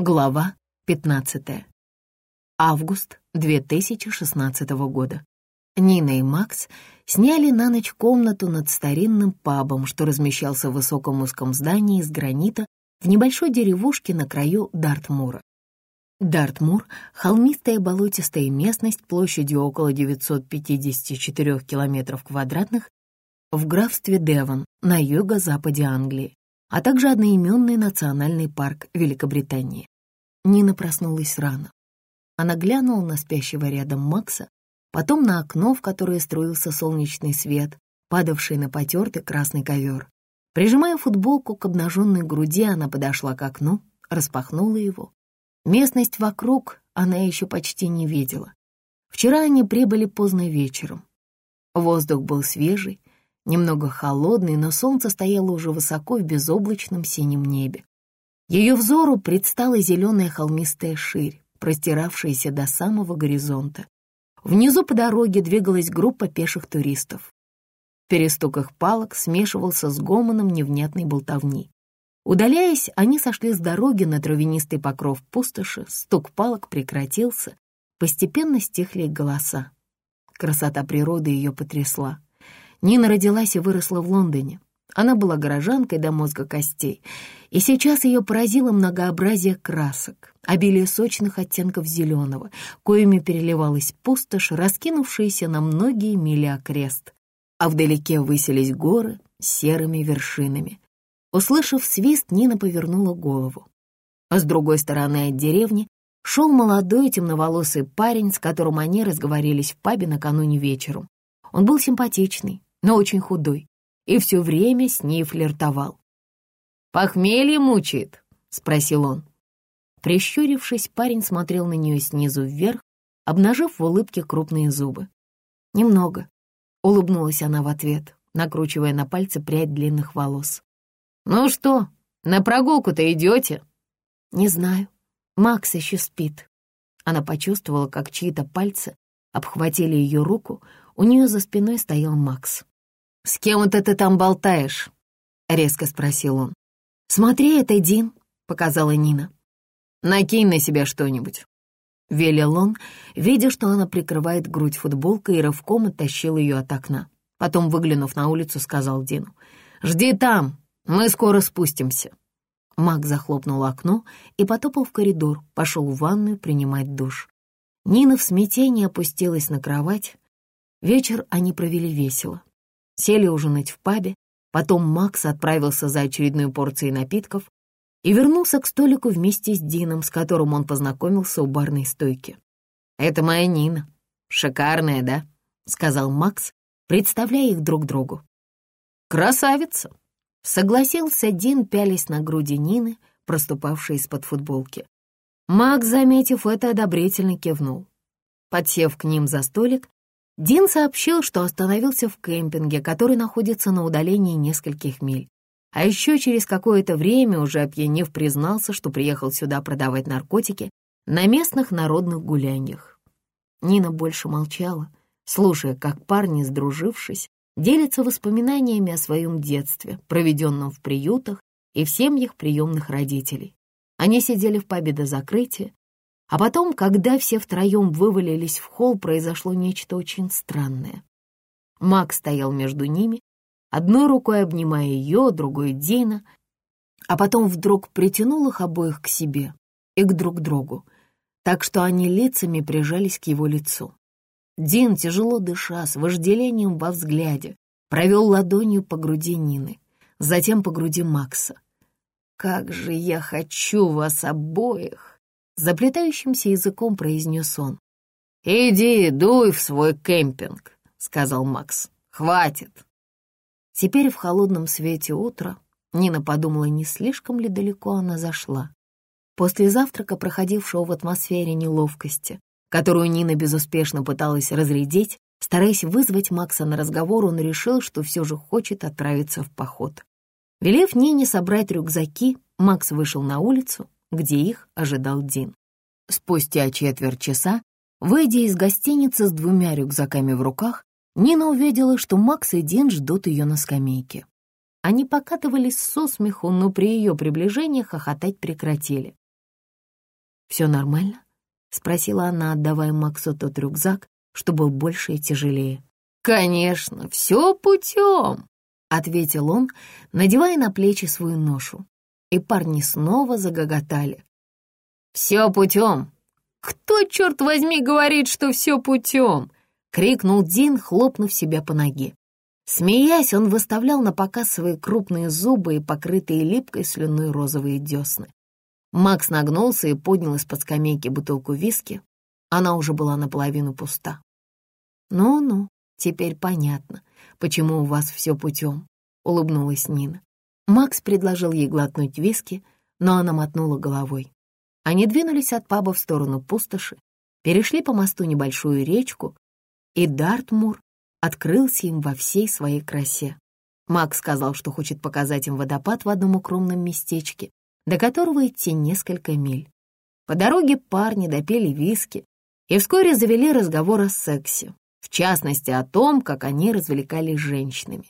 Глава 15. Август 2016 года. Нина и Макс сняли на ночь комнату над старинным пабом, что размещался в высоком узком здании из гранита в небольшой деревушке на краю Дартмура. Дартмур — холмистая болотистая местность площадью около 954 километров квадратных в графстве Девон на юго-западе Англии а также одноименный национальный парк Великобритании. Нина проснулась рано. Она глянула на спящего рядом Макса, потом на окно, в которое струился солнечный свет, падавший на потертый красный ковер. Прижимая футболку к обнаженной груди, она подошла к окну, распахнула его. Местность вокруг она еще почти не видела. Вчера они прибыли поздно вечером. Воздух был свежий, немного холодный, но солнце стояло уже высоко в безоблачном синем небе. Ее взору предстала зеленая холмистая ширь, простиравшаяся до самого горизонта. Внизу по дороге двигалась группа пеших туристов. Перестук их палок смешивался с гомоном невнятной болтовни. Удаляясь, они сошли с дороги на травянистый покров пустоши, стук палок прекратился, постепенно стихли голоса. Красота природы ее потрясла. Нина родилась и выросла в Лондоне. Она была горожанкой до мозга костей, и сейчас ее поразило многообразие красок, обилие сочных оттенков зеленого, коими переливалась пустошь, раскинувшаяся на многие мили окрест. А вдалеке высились горы с серыми вершинами. Услышав свист, Нина повернула голову. А с другой стороны от деревни шел молодой темноволосый парень, с которым они разговорились в пабе накануне вечером. Он был симпатичный, но очень худой, и все время с ней флиртовал. «Похмелье мучает?» — спросил он. Прищурившись, парень смотрел на нее снизу вверх, обнажив в улыбке крупные зубы. «Немного», — улыбнулась она в ответ, накручивая на пальцы прядь длинных волос. «Ну что, на прогулку-то идете?» «Не знаю. Макс еще спит». Она почувствовала, как чьи-то пальцы обхватили ее руку, у нее за спиной стоял Макс. «С кем это ты там болтаешь?» — резко спросил он. «Смотри, это Дин», — показала Нина. «Накинь на себя что-нибудь», — велел он, видя, что она прикрывает грудь футболкой и рывком оттащил ее от окна. Потом, выглянув на улицу, сказал Дину. «Жди там, мы скоро спустимся». Мак захлопнул окно и потопал в коридор, пошел в ванную принимать душ. Нина в смятении опустилась на кровать, Вечер они провели весело. Сели ужинать в пабе, потом Макс отправился за очередной порцией напитков и вернулся к столику вместе с Дином, с которым он познакомился у барной стойки. «Это моя Нина. Шикарная, да?» — сказал Макс, представляя их друг другу. «Красавица!» — согласился Дин, пялясь на груди Нины, проступавшей из-под футболки. Макс, заметив это, одобрительно кивнул. Подсев к ним за столик, Дин сообщил, что остановился в кемпинге, который находится на удалении нескольких миль. А еще через какое-то время, уже опьянев, признался, что приехал сюда продавать наркотики на местных народных гуляниях. Нина больше молчала, слушая, как парни, сдружившись, делятся воспоминаниями о своем детстве, проведенном в приютах и в семьях приемных родителей. Они сидели в пабе до закрытия, а потом, когда все втроем вывалились в холл, произошло нечто очень странное. Макс стоял между ними, одной рукой обнимая ее, другой — Дина, а потом вдруг притянул их обоих к себе и к друг другу, так что они лицами прижались к его лицу. Дин, тяжело дыша, с вожделением во взгляде, провел ладонью по груди Нины, затем по груди Макса. «Как же я хочу вас обоих!» Заплетающимся языком произнес он. «Иди, дуй в свой кемпинг», — сказал Макс. «Хватит». Теперь в холодном свете утра Нина подумала, не слишком ли далеко она зашла. После завтрака, проходившего в атмосфере неловкости, которую Нина безуспешно пыталась разрядить, стараясь вызвать Макса на разговор, он решил, что все же хочет отправиться в поход. Велев Нине собрать рюкзаки, Макс вышел на улицу где их ожидал Дин. Спустя четверть часа, выйдя из гостиницы с двумя рюкзаками в руках, Нина увидела, что Макс и Дин ждут ее на скамейке. Они покатывались со смеху, но при ее приближении хохотать прекратили. «Все нормально?» — спросила она, отдавая Максу тот рюкзак, что был больше и тяжелее. «Конечно, все путем», — ответил он, надевая на плечи свою ношу. И парни снова загоготали. «Все путем! Кто, черт возьми, говорит, что все путем?» — крикнул Дин, хлопнув себя по ноге. Смеясь, он выставлял на показ свои крупные зубы и покрытые липкой слюной розовые десны. Макс нагнулся и поднял из-под скамейки бутылку виски. Она уже была наполовину пуста. «Ну-ну, теперь понятно, почему у вас все путем», — улыбнулась Нина. Макс предложил ей глотнуть виски, но она мотнула головой. Они двинулись от паба в сторону пустоши, перешли по мосту небольшую речку, и Дартмур открылся им во всей своей красе. Макс сказал, что хочет показать им водопад в одном укромном местечке, до которого идти несколько миль. По дороге парни допели виски и вскоре завели разговор о сексе, в частности о том, как они развлекались женщинами.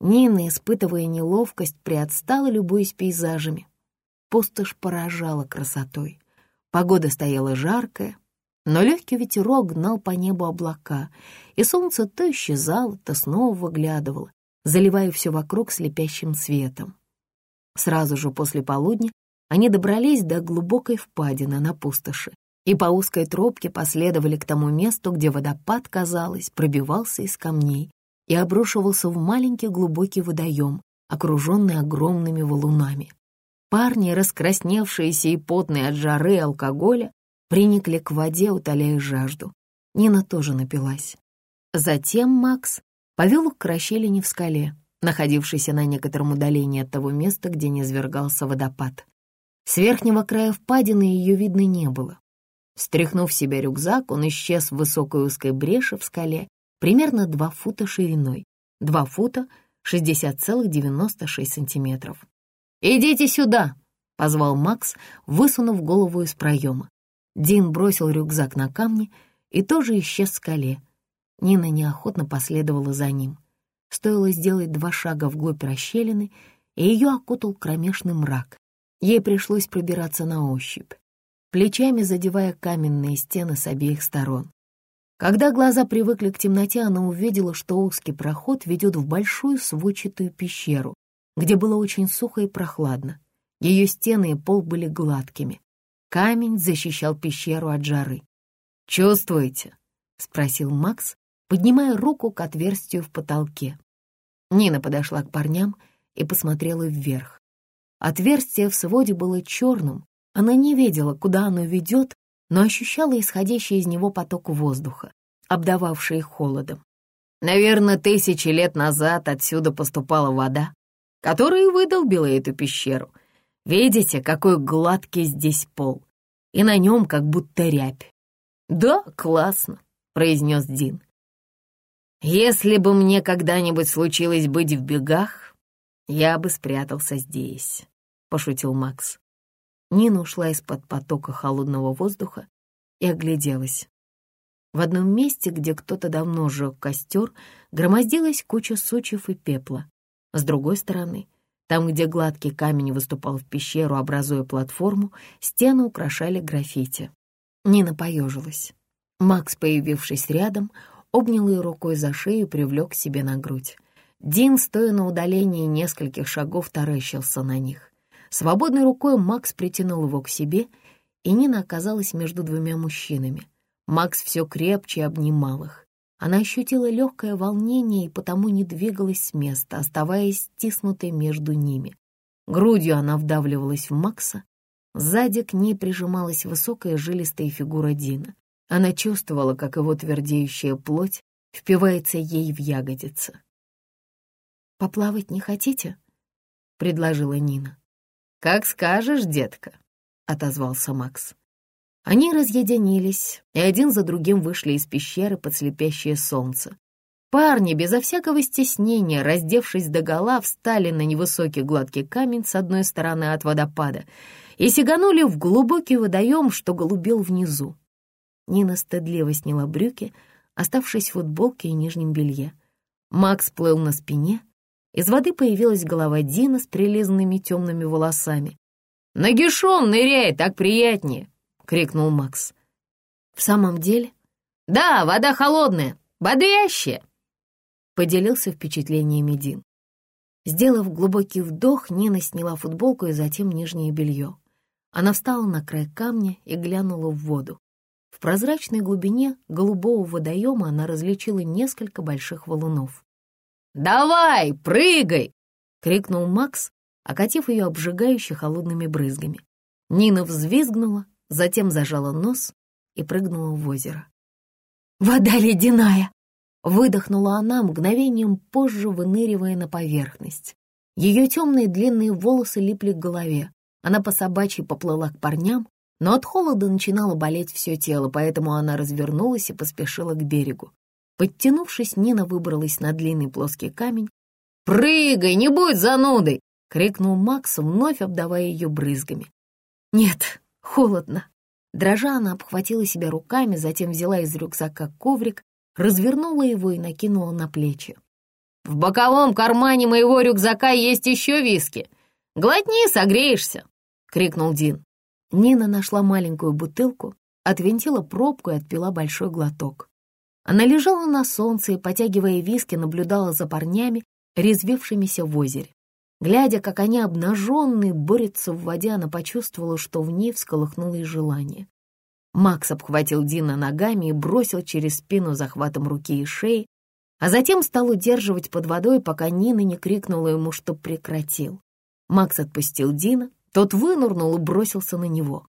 Нина, испытывая неловкость, приотстала, любуясь пейзажами. Пустошь поражала красотой. Погода стояла жаркая, но легкий ветерок гнал по небу облака, и солнце то исчезало, то снова выглядывало, заливая все вокруг слепящим светом. Сразу же после полудня они добрались до глубокой впадины на пустоши и по узкой тропке последовали к тому месту, где водопад, казалось, пробивался из камней и обрушивался в маленький глубокий водоем, окруженный огромными валунами. Парни, раскрасневшиеся и потные от жары и алкоголя, приникли к воде, утоляя жажду. Нина тоже напилась. Затем Макс повел их к расщелине в скале, находившейся на некотором удалении от того места, где низвергался водопад. С верхнего края впадины ее видно не было. Стряхнув себя рюкзак, он исчез в высокой узкой бреши в скале, примерно 2 фута шириной, 2 фута 60,96 сантиметров. «Идите сюда!» — позвал Макс, высунув голову из проема. Дин бросил рюкзак на камни и тоже исчез в скале. Нина неохотно последовала за ним. Стоило сделать два шага вглубь расщелины, и ее окутал кромешный мрак. Ей пришлось пробираться на ощупь, плечами задевая каменные стены с обеих сторон. Когда глаза привыкли к темноте, она увидела, что узкий проход ведет в большую сводчатую пещеру, где было очень сухо и прохладно. Ее стены и пол были гладкими. Камень защищал пещеру от жары. «Чувствуете?» — спросил Макс, поднимая руку к отверстию в потолке. Нина подошла к парням и посмотрела вверх. Отверстие в своде было черным, она не видела, куда оно ведет, но ощущала исходящий из него поток воздуха, обдававший их холодом. Наверное, тысячи лет назад отсюда поступала вода, которая выдолбила эту пещеру — Видите, какой гладкий здесь пол, и на нем как будто рябь. «Да, классно», — произнес Дин. «Если бы мне когда-нибудь случилось быть в бегах, я бы спрятался здесь», — пошутил Макс. Нина ушла из-под потока холодного воздуха и огляделась. В одном месте, где кто-то давно жег костер, громоздилась куча сучьев и пепла. С другой стороны — там, где гладкий камень выступал в пещеру, образуя платформу, стены украшали граффити. Нина поежилась. Макс, появившись рядом, обнял ее рукой за шею и привлек к себе на грудь. Дин, стоя на удалении нескольких шагов, таращился на них. Свободной рукой Макс притянул его к себе, и Нина оказалась между двумя мужчинами. Макс все крепче обнимал их. Она ощутила легкое волнение и потому не двигалась с места, оставаясь стиснутой между ними. Грудью она вдавливалась в Макса. Сзади к ней прижималась высокая жилистая фигура Дина. Она чувствовала, как его твердеющая плоть впивается ей в ягодицы. «Поплавать не хотите?» — предложила Нина. «Как скажешь, детка», — отозвался Макс. Они разъединились и один за другим вышли из пещеры под слепящее солнце. Парни, безо всякого стеснения, раздевшись догола, встали на невысокий гладкий камень с одной стороны от водопада и сиганули в глубокий водоем, что голубел внизу. Нина стыдливо сняла брюки, оставшись в футболке и нижнем белье. Макс плыл на спине. Из воды появилась голова Дина с прилизанными темными волосами. «Нагишом ныряй, так приятнее!» крикнул Макс. «В самом деле?» «Да, вода холодная, бодрящая!» Поделился впечатлениями Дин. Сделав глубокий вдох, Нина сняла футболку и затем нижнее белье. Она встала на край камня и глянула в воду. В прозрачной глубине голубого водоема она различила несколько больших валунов. «Давай, прыгай!» — крикнул Макс, окатив ее обжигающе холодными брызгами. Нина взвизгнула, затем зажала нос и прыгнула в озеро. «Вода ледяная!» — выдохнула она, мгновением позже выныривая на поверхность. Ее темные длинные волосы липли к голове. Она по собачьи поплыла к парням, но от холода начинало болеть все тело, поэтому она развернулась и поспешила к берегу. Подтянувшись, Нина выбралась на длинный плоский камень. «Прыгай, не будь занудой!» — крикнул Макс, вновь обдавая ее брызгами. «Нет, холодно». Дрожа она обхватила себя руками, затем взяла из рюкзака коврик, развернула его и накинула на плечи. «В боковом кармане моего рюкзака есть еще виски. Глотни, согреешься!» — крикнул Дин. Нина нашла маленькую бутылку, отвинтила пробку и отпила большой глоток. Она лежала на солнце и, потягивая виски, наблюдала за парнями, резвившимися в озере. Глядя, как они обнаженные борются в воде, она почувствовала, что в ней всколыхнулось желание. Макс обхватил Дина ногами и бросил через спину захватом руки и шеи, а затем стал удерживать под водой, пока Нина не крикнула ему, что прекратил. Макс отпустил Дина, тот вынурнул и бросился на него.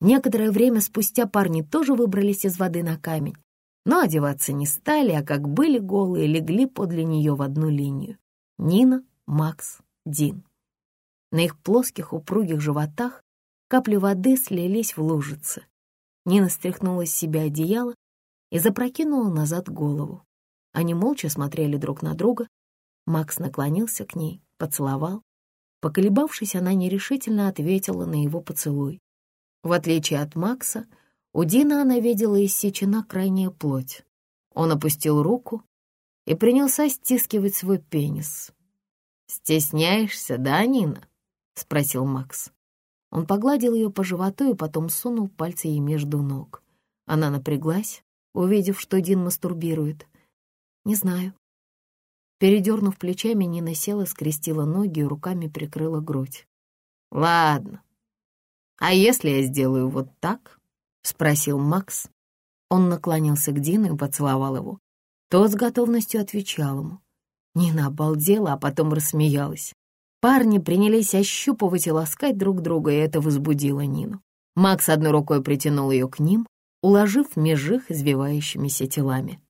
Некоторое время спустя парни тоже выбрались из воды на камень, но одеваться не стали, а как были голые, легли подле нее в одну линию. Нина, Макс, Дин. На их плоских упругих животах капли воды слились в лужицы. Нина стряхнула с себя одеяло и запрокинула назад голову. Они молча смотрели друг на друга. Макс наклонился к ней, поцеловал. Поколебавшись, она нерешительно ответила на его поцелуй. В отличие от Макса, у Дина она видела иссечена крайняя плоть. Он опустил руку и принялся стискивать свой пенис. «Стесняешься, да, Нина?» — спросил Макс. Он погладил ее по животу и потом сунул пальцы ей между ног. Она напряглась, увидев, что Дин мастурбирует. «Не знаю». Передернув плечами, Нина села, скрестила ноги и руками прикрыла грудь. «Ладно. А если я сделаю вот так?» — спросил Макс. Он наклонился к Дину и поцеловал его. Тот с готовностью отвечал ему. Нина обалдела, а потом рассмеялась. Парни принялись ощупывать и ласкать друг друга, и это возбудило Нину. Макс одной рукой притянул ее к ним, уложив меж их извивающимися телами.